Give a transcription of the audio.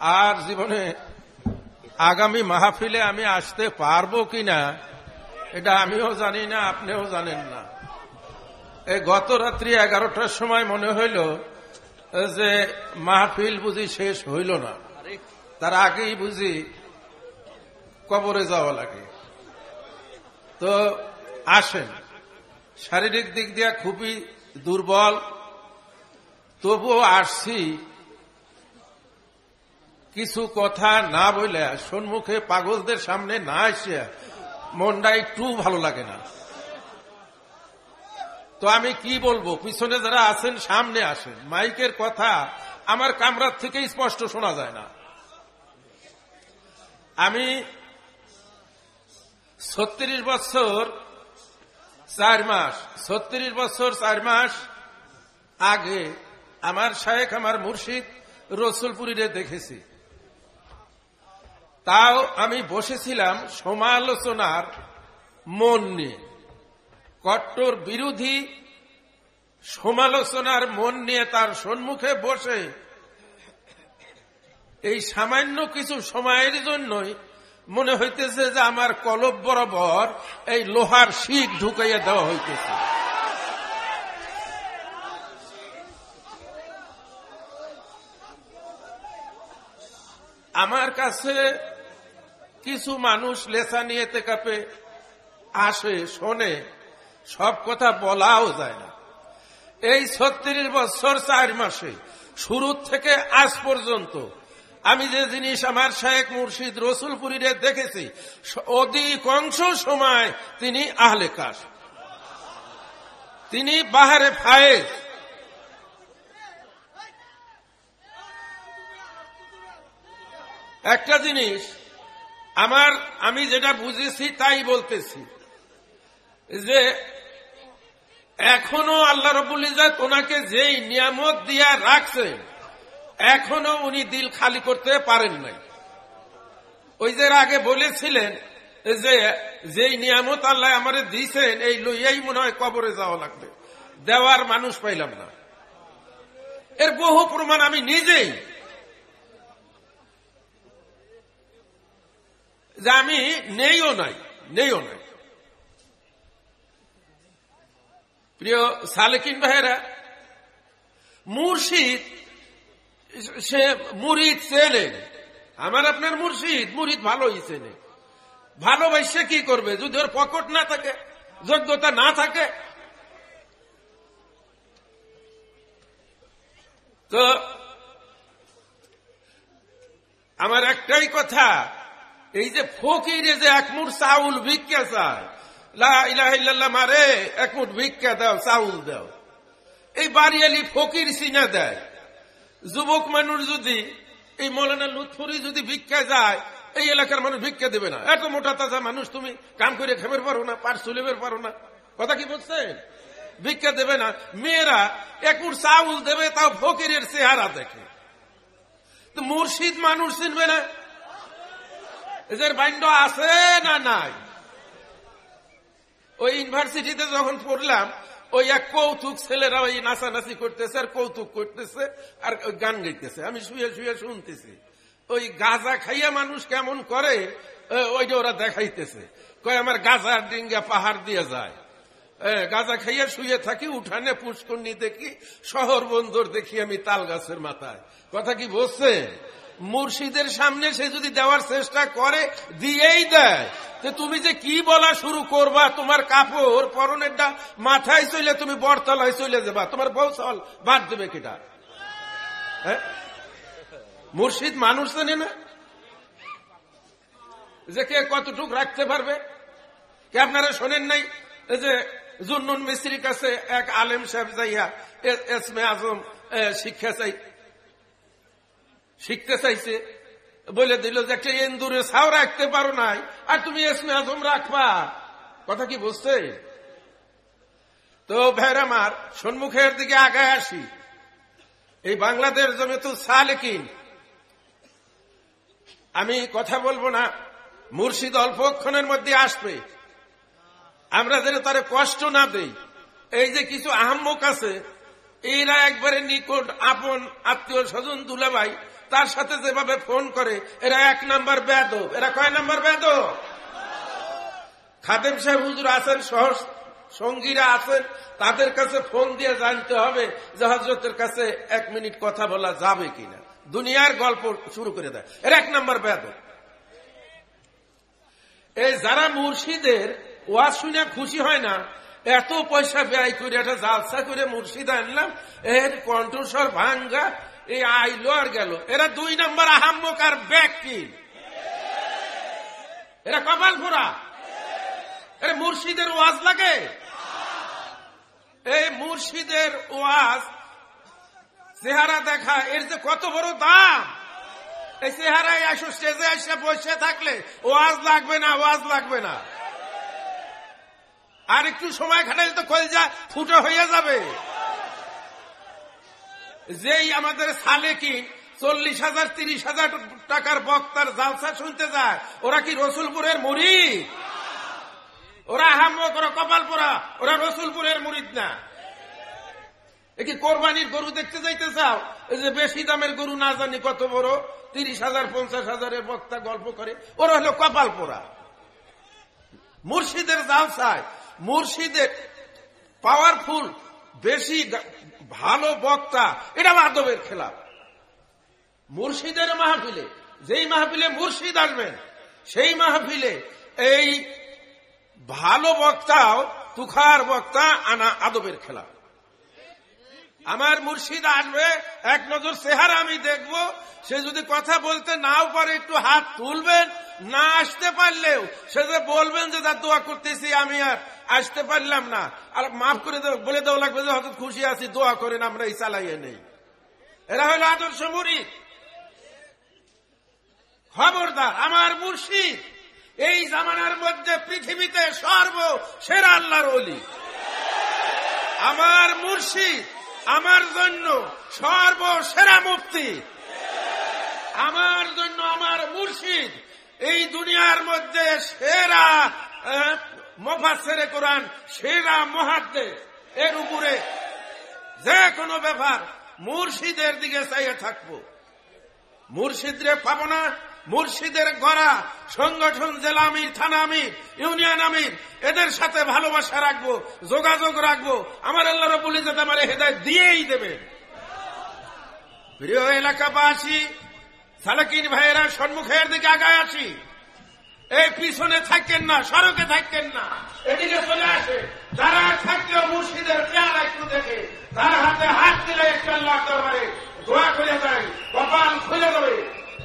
আর জীবনে আগামী মাহফিলে আমি আসতে পারব কিনা, এটা আমিও জানি না, আপনিও জানেন না। এই গত রাত্রি এগারোটার সময় মনে হইল যে মাহফিল বুঝি শেষ হইল না। তার আগেই বুঝি কবরে যাওয়া লাগে। তো আসেন, শারীরিক দিক দিয়ে খুবই দুর্বল, তবুও আসছি কিছু কথা না বলে সম্মুখে পাগলদের সামনে না আসিয়া মনটা একটু ভালো লাগে না। তো আমি কি বলব? পিছনে যারা আছেন, সামনে আসেন। মাইকের কথা আমার কামরার থেকে স্পষ্ট শোনা যায় না। আমি ছত্রিশ বছর চার মাস, ছত্রিশ বছর চার মাস আগে আমার শায়েখ, আমার মুর্শিদ রসুলপুরীরে দেখেছি। তাও আমি বসেছিলাম সমালোচনার মন নিয়ে। কট্টর বিরোধী সমালোচনার মন নিয়ে তার সম্মুখে বসে। এই সামান্য কিছু সময়ের জন্যই মনে হইতেছে যে আমার কলব বরাবর এই লোহার শিখ ঢুকাইয়া দেওয়া হইতেছে। আমার কাছে কিছু মানুষ লেসা নিয়ে কাপে আসে, শোনে, সব কথা বলাও যায় না। এই ছত্রিশ বছর চার মাসে, শুরু থেকে আজ পর্যন্ত, আমি যে জিনিস আমার শেখ মুর্শিদ রসুলপুরীরে দেখেছি অধিকাংশ সময় তিনি আহলে কাশ তিনি বাহারে ফায়েজ। একটা জিনিস আমার, আমি যেটা বুঝেছি তাই বলতেছি। যে এখনও আল্লাহ রবুল ইজাত ওনাকে যেই নিয়ামত দিয়া রাখছেন এখনও উনি দিল খালি করতে পারেন নাই। ওই যে আগে বলেছিলেন যে যেই নিয়ামত আল্লাহ আমারে দিয়েছেন এই লইয়াই মনে হয় কবরে যাওয়া লাগবে। দেওয়ার মানুষ পাইলাম না। এর বহু প্রমাণ আমি নিজেই যে আমি নেইও নাই নেইও নাই। প্রিয় সালেকিন ভাইয়েরা, মুর্শিদ, সে মুরিদ চেনে। আমার আপনার মুর্শিদ, মুরিদ ভালোই চেনে। ভালোবাসে কি করবে? যদি ওর পকট না থাকে, যোগ্যতা না থাকে। তো, আমার একটাই কথা এই যে ফকিরে যে একমুট চাউল ভিক্ষা চায় মারে একমুট ভিক্ষা দাও, চাউল দাও। এই বাড়িয়ালি ফকির সিনা দেয়। যুবক মানুষ যদি, এই মৌলানা লুৎফুরি যদি ভিক্ষা যায়, এই এলাকার মানুষ ভিক্ষা দেবে না। এত মোটা তাজা মানুষ তুমি, কাম করে খেমের পারো না পার চুলেবের পারো না। কথা কি বলছেন? ভিক্ষা দেবে না। মেয়েরা একুর চাউল দেবে, তাও ফকিরের চেহারা দেখে। তো মুর্শিদ মানুষ চিনবে না এদের বাইন্ড আছে না নাই? ওই ইউনিভার্সিটিতে যখন পড়লাম, ওই এক কৌতুক ছেলেরা ওই নাচানাচি করতেছে আর কৌতুক করতেছে আর গান গাইতেছে। আমি শুয়ে শুয়ে শুনতেছি। ওই গাজা খাইয়া মানুষ কেমন করে ওইটা ওরা দেখাইতেছে। কয়, আমার গাজার ডিঙ্গা পাহাড় দিয়ে যায়। গাজা খাইয়া শুয়ে থাকি, উঠানে পুষ্করণী দেখি, শহর বন্দর দেখি আমি তাল গাছের মাথায়। কথা কি বলছে? মুর্শিদের সামনে সে যদি দেওয়ার চেষ্টা করে, দিয়েই দেয়। তো তুমি যে কি বলা শুরু করবা? তোমার কাপড় পরনেরটা মাথায় চলে তুমি বরতলায় চলে যাবা। তোমার বউ চাল বাদ দেবে কিটা? মুর্শিদ মানুষ জানে না? যে কে কতটুক রাখতে পারবে? কে আপনারা শোনেন নাই? যে জুন্নুন মিস্ত্রির কাছে এক আলেম সাহেব যাইয়া এসমে আজম শিক্ষা চাই শিখতে চাইছে। বলে দিল যে একটা এন্দুরে ছাও রাখতে পারো নাই, আর তুমি এসমে আজম রাখবা। কথা কি বুঝতে তো ভের আমার সম্মুখের দিকে আগায় আসি। এই বাংলাদেশ জমে তো সালেকিন আমি কথা বলব না, মুর্শিদ অল্পক্ষণের মধ্যে আসবে। আমরা যেন তার কষ্ট না দেই। এই যে কিছু আহম্মক আছে, এরা একবারে নিকট আপন আত্মীয় স্বজন দুলাভাই তার সাথে যেভাবে ফোন করে, এরা এক নাম্বার বেদ এরা কয় নাম্বার বেদ খাদেম সাহেব হুজুর আছেন সহ সঙ্গীরা আছেন, তাদের কাছে ফোন দিয়ে জানতে হবে যে হজরতের কাছে এক মিনিট কথা বলা যাবে কিনা। দুনিয়ার গল্প শুরু করে দেয়। এর এক নম্বর বেদ এই যারা মুর্শিদের ওয়াজ শুনে খুশি হয় না, এত পয়সা ব্যয় করে একটা জালসা করে মুর্শিদ আনলাম, এর কণ্ঠস্বর ভাঙ্গা এই আইলো আর গেল। এরা দুই নম্বর আহাম্মক আর ব্যক্তি। এরা কপাল ফোরা এরা মুর্শিদের ওয়াজ লাগে। এই মুর্শিদের ওয়াজ চেহারা দেখা, এর যে কত বড় দাম। এই চেহারায় আসো, স্টেজে এসে বসে থাকলে ওয়াজ লাগবে না, ওয়াজ লাগবে না। আর একটু সময় খাটাইলে তো কলজা ফুটো হয়ে যাবে। যেই আমাদের সালে কি চল্লিশ হাজার, তিরিশ হাজার টাকার বক্তার জালসা শুনতে যায়, ওরা কি রসুলপুরের মুড়ি ওরা হাম্মক ওরা কপাল পোড়া, ওরা রসুলপুরের মুড়িদ না। কি কোরবানির গরু দেখতে যাইতে চাও? এই যে বেশি দামের গরু না জানি কত বড়, তিরিশ হাজার, পঞ্চাশ হাজারের বক্তা গল্প করে, ওরা হলো কপাল পোড়া। মুর্শিদের জালসায়, মুর্শিদের পাওয়ারফুল বেশি ভালো বক্তা, এটা মাধবের খেলা। মুর্শিদের মাহফিলে, যেই মাহফিলে মুর্শিদ আসবেন, সেই মাহফিলে এই ভালো বক্তাও তুখার বক্তা আনা আদবের খেলা। আমার মুর্শিদ আসবে, এক নজর চেহারা আমি দেখব, সে যদি কথা বলতে নাও পারে, একটু হাত তুলবেন, না আসতে পারলেও সে যে বলবেন যে তার দোয়া করতেছি, আমি আর আসতে পারলাম না। আর মাফ করে বলে দেওয়া লাগবে যে হয়তো খুশি আছি, দোয়া করেন, আমরা এই চালাইয়ে নেই। এরা হলো আদর্শ মুড়ি। খবরদার, আমার মুর্শিদ, এই জামানার মধ্যে পৃথিবীতে সর্ব সেরা আল্লাহর অলি আমার মুর্শিদ, আমার জন্য সর্বসেরা মুক্তি আমার জন্য আমার মুর্শিদ, এই দুনিয়ার মধ্যে সেরা মফাসেরে কোরআন সেরা মহাদ্দে এর উপরে যে কোনো ব্যাপার মুর্শিদের দিকে চাইয়ে থাকব। মুর্শিদরে পাবো না, মুর্শিদের গড়া সংগঠন জেলা আমির, থানা আমির, ইউনিয়ন আমির, এদের সাথে ভালোবাসা রাখব, যোগাযোগ রাখব। আমার আল্লাহ রবুল যাতে আমার হেদায় দিয়েই দেবে। প্রিয় এলাকাবাসী, সালাকিন ভাইয়েরা, সম্মুখের দিকে আগায় আসি। এই পিছনে থাকেন না, সড়কে থাকতেন না। এদিকে চলে আসে। যারা থাকলেও মুর্শিদের পেয়ারা একটু দেখে, তার হাতে হাত দিলে একটু আল্লাহ দরবারে দোয়া খুলে যায় কপাল খুলে দেবে।